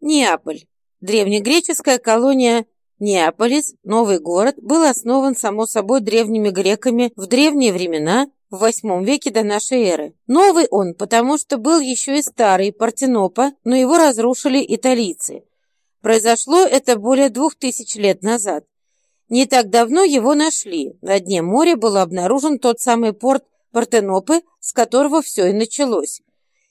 Неаполь. Древнегреческая колония Неаполис, новый город, был основан, само собой, древними греками в древние времена, в восьмом веке до нашей эры. Новый он, потому что был еще и старый, Партенопа, но его разрушили италийцы. Произошло это более двух тысяч лет назад. Не так давно его нашли. На дне моря был обнаружен тот самый порт Партенопы, с которого все и началось.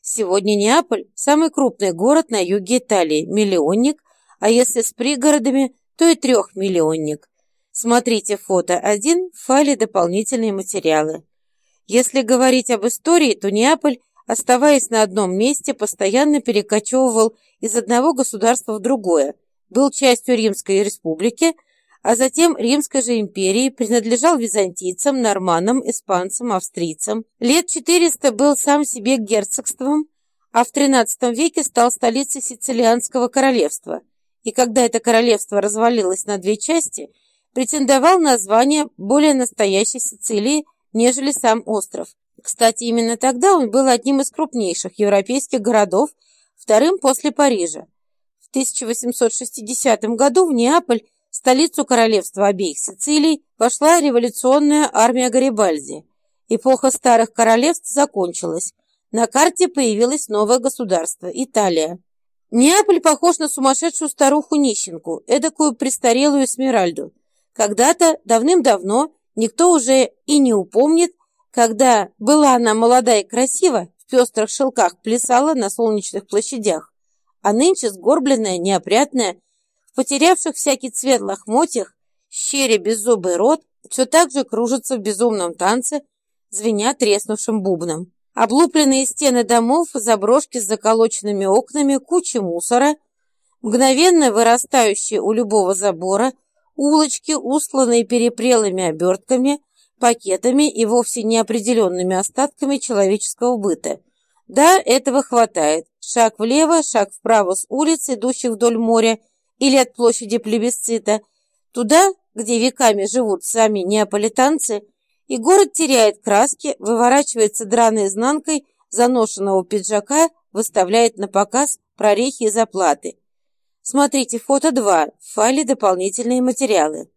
Сегодня Неаполь – самый крупный город на юге Италии, миллионник, а если с пригородами, то и трехмиллионник. Смотрите фото 1 в файле «Дополнительные материалы». Если говорить об истории, то Неаполь, оставаясь на одном месте, постоянно перекочевывал из одного государства в другое, был частью Римской республики, а затем Римской же империи, принадлежал византийцам, норманам, испанцам, австрийцам. Лет 400 был сам себе герцогством, а в XIII веке стал столицей Сицилианского королевства. И когда это королевство развалилось на две части, претендовал на звание более настоящей Сицилии, нежели сам остров. Кстати, именно тогда он был одним из крупнейших европейских городов, вторым после Парижа. В 1860 году в Неаполь, столицу королевства обеих Сицилий, вошла революционная армия Гарибальди. Эпоха старых королевств закончилась. На карте появилось новое государство – Италия. Неаполь похож на сумасшедшую старуху-нищенку, эдакую престарелую Смиральду. Когда-то, давным-давно, никто уже и не упомнит, когда была она молода и красива, в пестрых шелках плясала на солнечных площадях, а нынче сгорбленная, неопрятная, потерявших всякий цвет лохмотьях, щере беззубый рот, все так же кружится в безумном танце, звеня треснувшим бубном. Облупленные стены домов, заброшки с заколоченными окнами, кучи мусора, мгновенно вырастающие у любого забора, улочки, устланные перепрелыми обертками, пакетами и вовсе неопределенными остатками человеческого быта. Да, этого хватает. Шаг влево, шаг вправо с улиц, идущих вдоль моря или от площади плебисцита, туда, где веками живут сами неаполитанцы, и город теряет краски, выворачивается драной изнанкой заношенного пиджака, выставляет на показ прорехи и заплаты. Смотрите фото 2, в файле дополнительные материалы.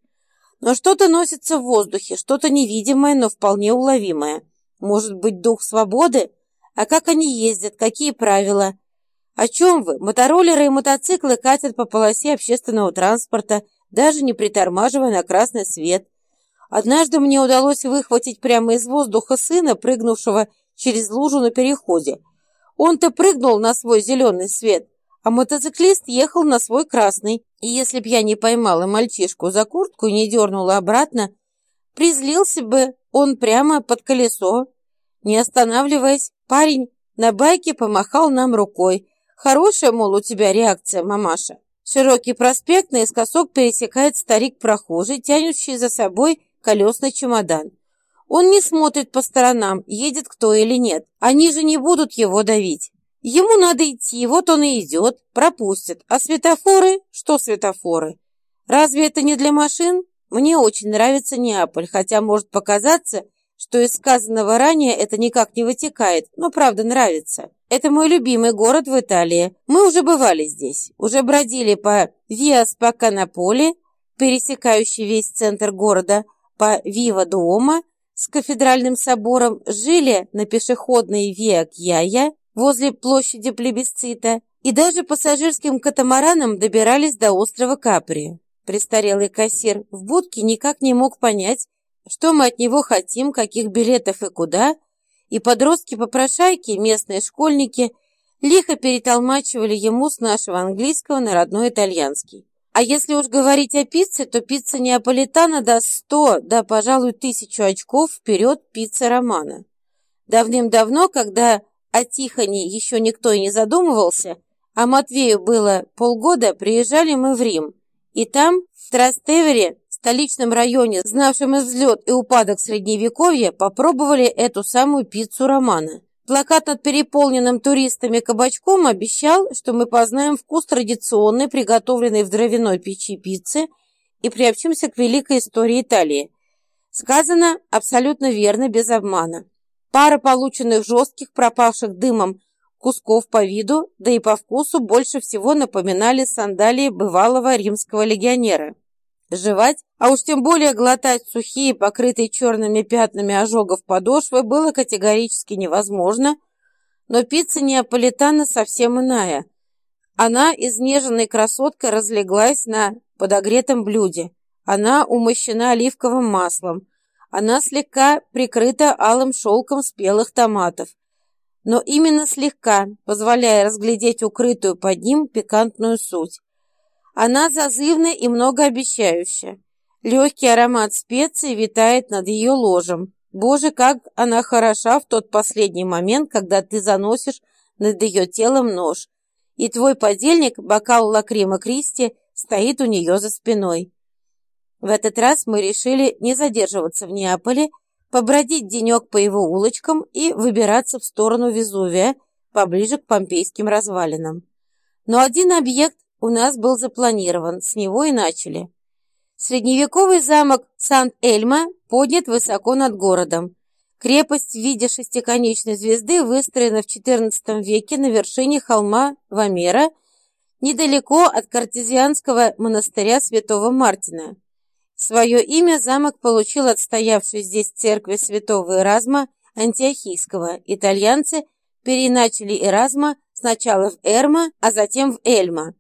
Но что-то носится в воздухе, что-то невидимое, но вполне уловимое. Может быть, дух свободы? А как они ездят, какие правила? О чем вы? Мотороллеры и мотоциклы катят по полосе общественного транспорта, даже не притормаживая на красный свет. Однажды мне удалось выхватить прямо из воздуха сына, прыгнувшего через лужу на переходе. Он-то прыгнул на свой зеленый свет, а мотоциклист ехал на свой красный. И если б я не поймала мальчишку за куртку и не дернула обратно, призлился бы он прямо под колесо. Не останавливаясь, парень на байке помахал нам рукой. Хорошая, мол, у тебя реакция, мамаша. Широкий проспект наискосок пересекает старик-прохожий, тянущий за собой колесный чемодан. Он не смотрит по сторонам, едет кто или нет. Они же не будут его давить. Ему надо идти, вот он и идет, пропустит. А светофоры? Что светофоры? Разве это не для машин? Мне очень нравится Неаполь, хотя может показаться, что из сказанного ранее это никак не вытекает, но правда нравится. Это мой любимый город в Италии. Мы уже бывали здесь, уже бродили по Виа Спаканаполи, пересекающий весь центр города, по Вива Дуома с кафедральным собором, жили на пешеходной Виа Кьяя, возле площади плебисцита и даже пассажирским катамараном добирались до острова Капри. Престарелый кассир в будке никак не мог понять, что мы от него хотим, каких билетов и куда, и подростки-попрошайки, местные школьники, лихо перетолмачивали ему с нашего английского на родной итальянский. А если уж говорить о пицце, то пицца неаполитана даст сто, да, пожалуй, тысячу очков вперед пицца романа. Давным-давно, когда о Тихоне еще никто и не задумывался, а Матвею было полгода, приезжали мы в Рим. И там, в Трастевере, столичном районе, знавшем взлет и упадок Средневековья, попробовали эту самую пиццу Романа. Плакат над переполненным туристами кабачком обещал, что мы познаем вкус традиционной, приготовленной в дровяной печи пиццы и приобщимся к великой истории Италии. Сказано абсолютно верно, без обмана. Пара полученных жестких, пропавших дымом кусков по виду, да и по вкусу больше всего напоминали сандалии бывалого римского легионера. Жевать, а уж тем более глотать сухие, покрытые черными пятнами ожогов подошвы, было категорически невозможно, но пицца неаполитана совсем иная. Она, изнеженной красоткой, разлеглась на подогретом блюде. Она умощена оливковым маслом. Она слегка прикрыта алым шелком спелых томатов. Но именно слегка, позволяя разглядеть укрытую под ним пикантную суть. Она зазывная и многообещающая. Легкий аромат специй витает над ее ложем. Боже, как она хороша в тот последний момент, когда ты заносишь над ее телом нож, и твой подельник, бокал лакрима Кристи, стоит у нее за спиной. В этот раз мы решили не задерживаться в Неаполе, побродить денек по его улочкам и выбираться в сторону Везувия, поближе к помпейским развалинам. Но один объект у нас был запланирован, с него и начали. Средневековый замок Сан-Эльма поднят высоко над городом. Крепость в виде шестиконечной звезды выстроена в XIV веке на вершине холма Вамера, недалеко от картезианского монастыря святого Мартина. Свое имя замок получил от стоявшей здесь церкви святого Эразма Антиохийского. Итальянцы переначали Эразма сначала в Эрма, а затем в Эльма.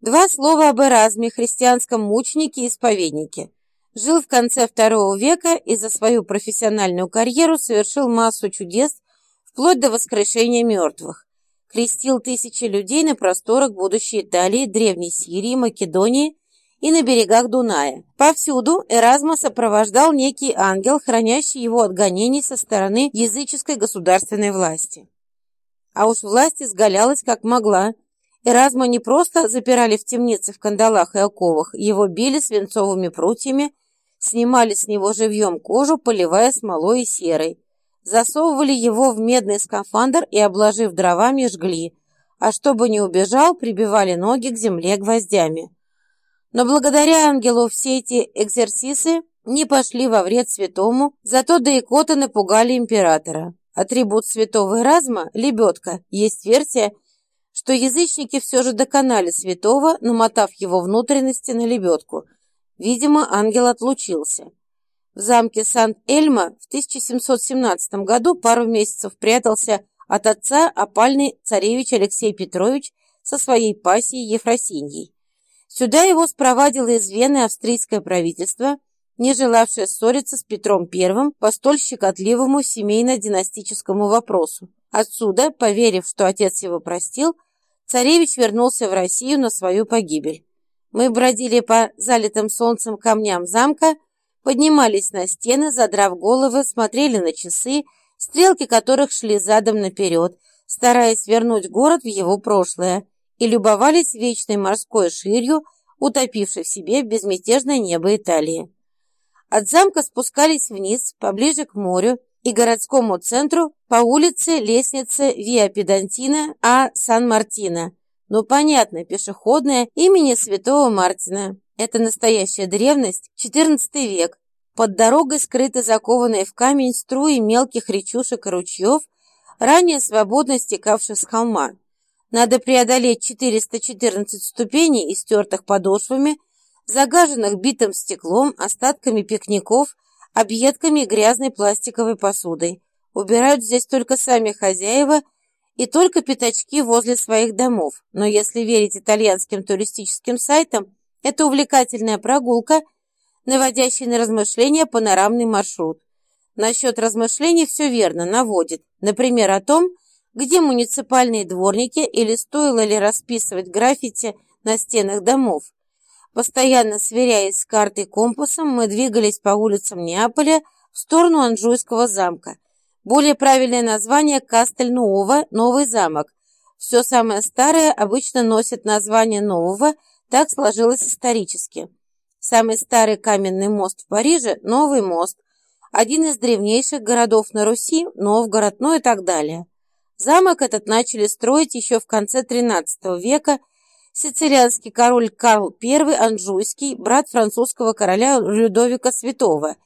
Два слова об Эразме, христианском мученике и исповеднике. Жил в конце II века и за свою профессиональную карьеру совершил массу чудес, вплоть до воскрешения мертвых. Крестил тысячи людей на просторах будущей Италии, Древней Сирии, Македонии и на берегах Дуная. Повсюду Эразма сопровождал некий ангел, хранящий его от гонений со стороны языческой государственной власти. А уж власть изгалялась как могла – Эразма не просто запирали в темнице в кандалах и оковах, его били свинцовыми прутьями, снимали с него живьем кожу, поливая смолой и серой. Засовывали его в медный скафандр и, обложив дровами, жгли, а чтобы не убежал, прибивали ноги к земле гвоздями. Но благодаря ангелу все эти экзерсисы не пошли во вред святому, зато да икоты напугали императора. Атрибут святого Эразма – лебедка. Есть версия – что язычники все же доконали святого, намотав его внутренности на лебедку. Видимо, ангел отлучился. В замке Сан-Эльма в 1717 году пару месяцев прятался от отца опальный царевич Алексей Петрович со своей пассией Ефросиньей. Сюда его спровадило из Вены австрийское правительство, не желавшее ссориться с Петром I по столь щекотливому семейно-династическому вопросу. Отсюда, поверив, что отец его простил, Царевич вернулся в Россию на свою погибель. Мы бродили по залитым солнцем камням замка, поднимались на стены, задрав головы, смотрели на часы, стрелки которых шли задом наперед, стараясь вернуть город в его прошлое, и любовались вечной морской ширью, утопившей в себе безмятежное небо Италии. От замка спускались вниз, поближе к морю, и городскому центру по улице, лестнице Виа Педантина А. Сан-Мартино. Ну, понятно, пешеходная имени Святого Мартина. Это настоящая древность, XIV век. Под дорогой скрыты закованные в камень струи мелких речушек и ручьев, ранее свободно стекавших с холма. Надо преодолеть 414 ступеней, истертых подошвами, загаженных битым стеклом, остатками пикников – объедками грязной пластиковой посудой. Убирают здесь только сами хозяева и только пятачки возле своих домов. Но если верить итальянским туристическим сайтам, это увлекательная прогулка, наводящая на размышления панорамный маршрут. Насчет размышлений все верно, наводит. Например, о том, где муниципальные дворники или стоило ли расписывать граффити на стенах домов. Постоянно сверяясь с картой компасом, мы двигались по улицам Неаполя в сторону Анжуйского замка. Более правильное название Кастель-Нуова – Новый замок. Все самое старое обычно носит название нового, так сложилось исторически. Самый старый каменный мост в Париже – Новый мост. Один из древнейших городов на Руси – Новгород, ну и так далее. Замок этот начали строить еще в конце XIII века – сицилианский король Карл I Анжуйский, брат французского короля Людовика Святого.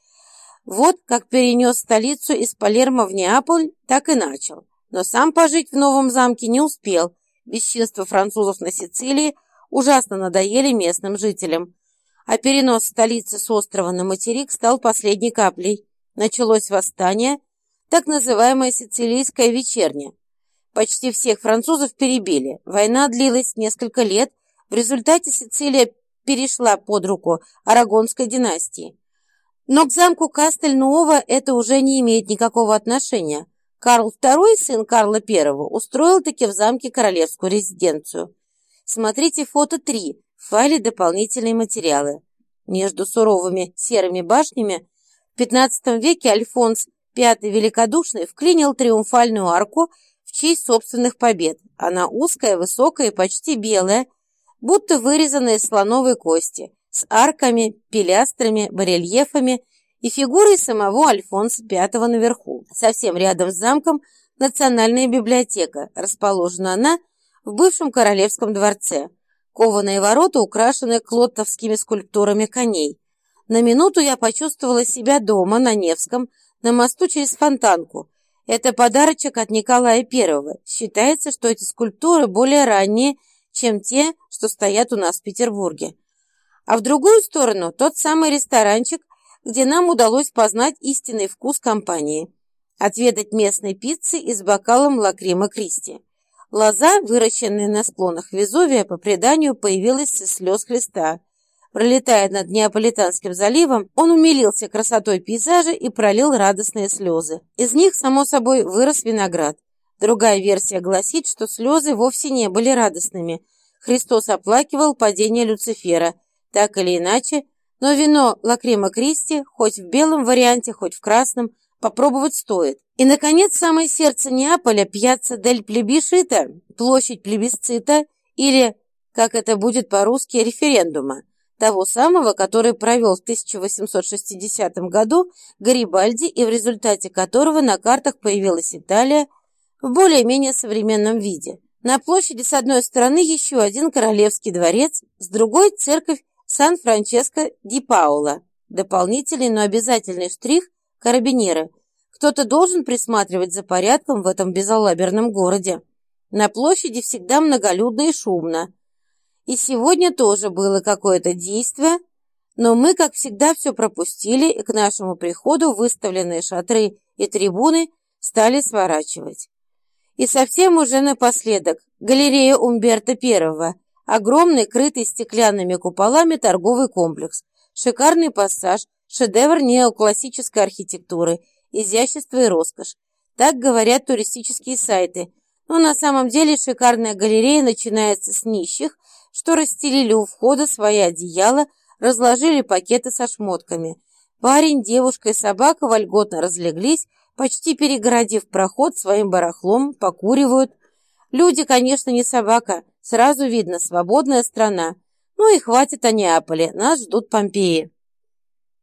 Вот как перенес столицу из Палермо в Неаполь, так и начал. но сам пожить в новом замке не успел. Бесчинства французов на Сицилии ужасно надоели местным жителям. А перенос столицы с острова на материк стал последней каплей. Началось восстание, так называемая сицилийская вечерня. Почти всех французов перебили. Война длилась несколько лет. В результате Сицилия перешла под руку Арагонской династии. Но к замку Кастель-Нуова это уже не имеет никакого отношения. Карл II, сын Карла I, устроил таки в замке королевскую резиденцию. Смотрите фото 3 в файле «Дополнительные материалы». Между суровыми серыми башнями в XV веке Альфонс V Великодушный вклинил триумфальную арку честь собственных побед. Она узкая, высокая и почти белая, будто вырезанная из слоновой кости, с арками, пилястрами, барельефами и фигурой самого Альфонса V наверху. Совсем рядом с замком Национальная библиотека. Расположена она в бывшем королевском дворце. Кованые ворота украшены клоттовскими скульптурами коней. На минуту я почувствовала себя дома на Невском, на мосту через Фонтанку. Это подарочек от Николая I. Считается, что эти скульптуры более ранние, чем те, что стоят у нас в Петербурге. А в другую сторону тот самый ресторанчик, где нам удалось познать истинный вкус компании. Отведать местной пиццы из бокалом лакрима Кристи. Лоза, выращенная на склонах Везувия, по преданию появилась из слез Христа. Пролетая над Неаполитанским заливом, он умилился красотой пейзажа и пролил радостные слезы. Из них, само собой, вырос виноград. Другая версия гласит, что слезы вовсе не были радостными. Христос оплакивал падение Люцифера. Так или иначе, но вино Лакрима Кристи, хоть в белом варианте, хоть в красном, попробовать стоит. И, наконец, самое сердце Неаполя, Пьяцца дель Плебишита, площадь плебисцита, или, как это будет по-русски, референдума, того самого, который провел в 1860 году Гарибальди и в результате которого на картах появилась Италия в более-менее современном виде. На площади с одной стороны еще один королевский дворец, с другой – церковь Сан-Франческо ди Паула. Дополнительный, но обязательный штрих – карабинеры. Кто-то должен присматривать за порядком в этом безалаберном городе. На площади всегда многолюдно и шумно. И сегодня тоже было какое-то действие, но мы, как всегда, все пропустили, и к нашему приходу выставленные шатры и трибуны стали сворачивать. И совсем уже напоследок галерея Умберто I, Огромный, крытый стеклянными куполами торговый комплекс. Шикарный пассаж, шедевр неоклассической архитектуры, изящество и роскошь. Так говорят туристические сайты. Но на самом деле шикарная галерея начинается с нищих, что расстелили у входа свои одеяла, разложили пакеты со шмотками. Парень, девушка и собака вольготно разлеглись, почти перегородив проход своим барахлом, покуривают. Люди, конечно, не собака, Сразу видно, свободная страна. Ну и хватит о Неаполе, нас ждут Помпеи.